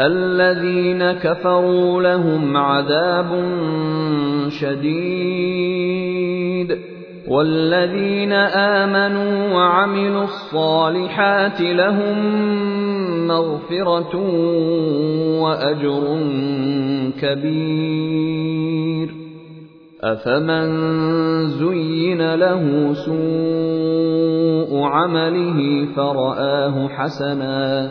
الَّذِينَ كَفَرُوا لَهُمْ عَذَابٌ شَدِيدٌ وَالَّذِينَ آمَنُوا وَعَمِلُوا الصَّالِحَاتِ لَهُم مَّغْفِرَةٌ وَأَجْرٌ كَبِيرٌ. أَفَمَن زُيِّنَ لَهُ سُوءُ عَمَلِهِ فَرَآهُ حَسَنًا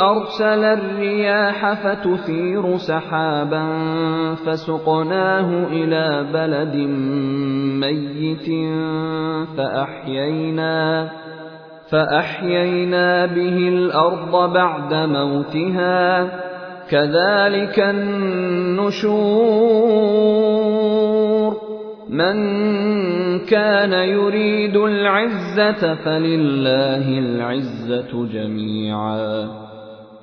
أَرْسَلَ الرِّيَاحَ فَتُثِيرُ سَحَابًا فَسُقْنَاهُ إِلَىٰ بَلَدٍ مَّيِّتٍ فَأَحْيَيْنَا بِهِ الْأَرْضَ بَعْدَ مَوْتِهَا ۚ كَذَٰلِكَ النُّشُورُ مَن كَانَ يُرِيدُ الْعِزَّةَ فَلِلَّهِ الْعِزَّةُ جَمِيعًا ۚ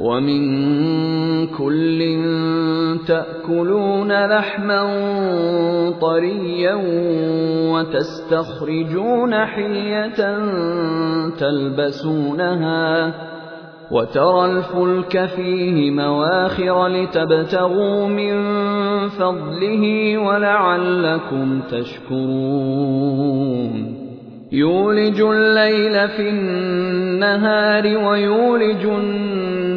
ومن كل تأكلون لحما طريا وتستخرجون حلية تلبسونها وترى الفلك فيه مواخر لتبتغوا من فضله ولعلكم تشكرون. يولج الليل في النهار ويولج النهار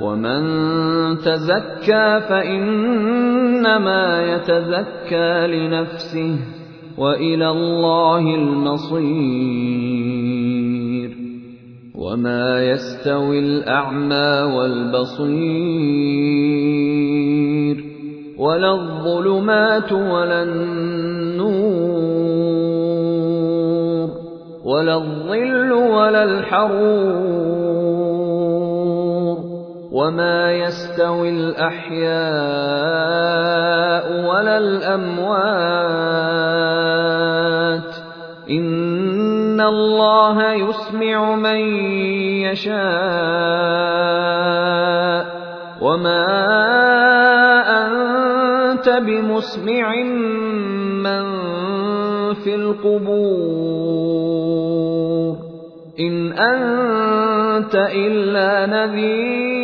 ومن تزكى فانما يتزكى لنفسه والى الله المصير وما يستوي الاعمى والبصير ولا الظلمات ولا النور ولا الظل ولا الحرور وما يستوي الاحياء ولا الاموات ان الله يسمع من يشاء وما انت بمسمع من في القبور ان انت الا نذير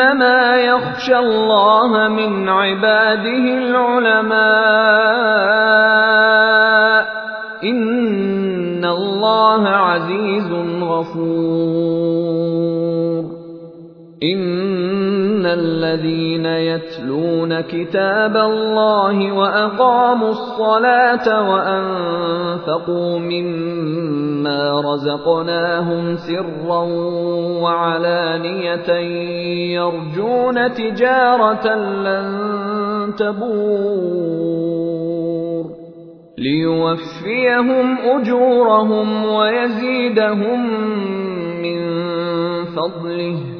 إنما يخشى الله من عباده العلماء. إن الله عزيز غفور. الذين يتلون كتاب الله وأقاموا الصلاة وأنفقوا مما رزقناهم سرا وعلانية يرجون تجارة لن تبور ليوفيهم أجورهم ويزيدهم من فضله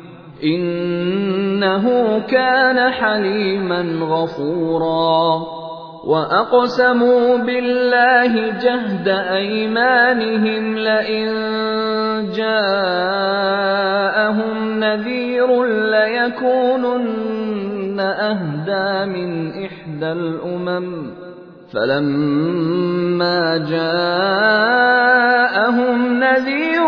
إِنَّهُ كَانَ حَلِيمًا غَفُورًا. وَأَقْسَمُوا بِاللَّهِ جَهْدَ أَيْمَانِهِمْ لَئِن جَاءَهُمْ نَذِيرٌ لَّيَكُونُنَّ أَهْدَىٰ مِنْ إِحْدَى الْأُمَمِ. فَلَمَّا جَاءَهُمْ نَذِيرٌ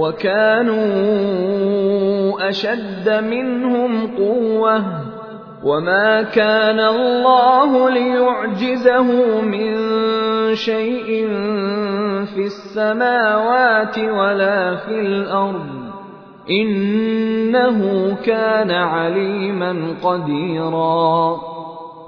وَكَانُوا أَشَدَّ مِنْهُمْ قُوَّةً وَمَا كَانَ اللَّهُ لِيُعْجِزَهُ مِن شَيْءٍ فِي السَّمَاوَاتِ وَلَا فِي الْأَرْضِ ۚ إِنَّهُ كَانَ عَلِيمًا قَدِيرًا